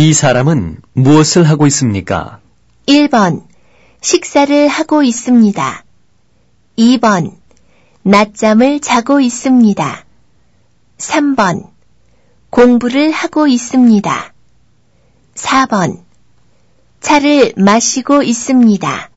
이 사람은 무엇을 하고 있습니까? 1번 식사를 하고 있습니다. 2번 낮잠을 자고 있습니다. 3번 공부를 하고 있습니다. 4번 차를 마시고 있습니다.